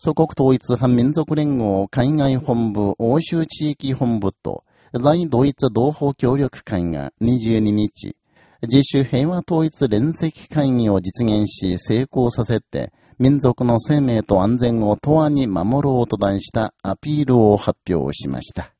祖国統一反民族連合海外本部欧州地域本部と在ドイツ同胞協力会が22日、自主平和統一連席会議を実現し成功させて、民族の生命と安全を永遠に守ろうと題したアピールを発表しました。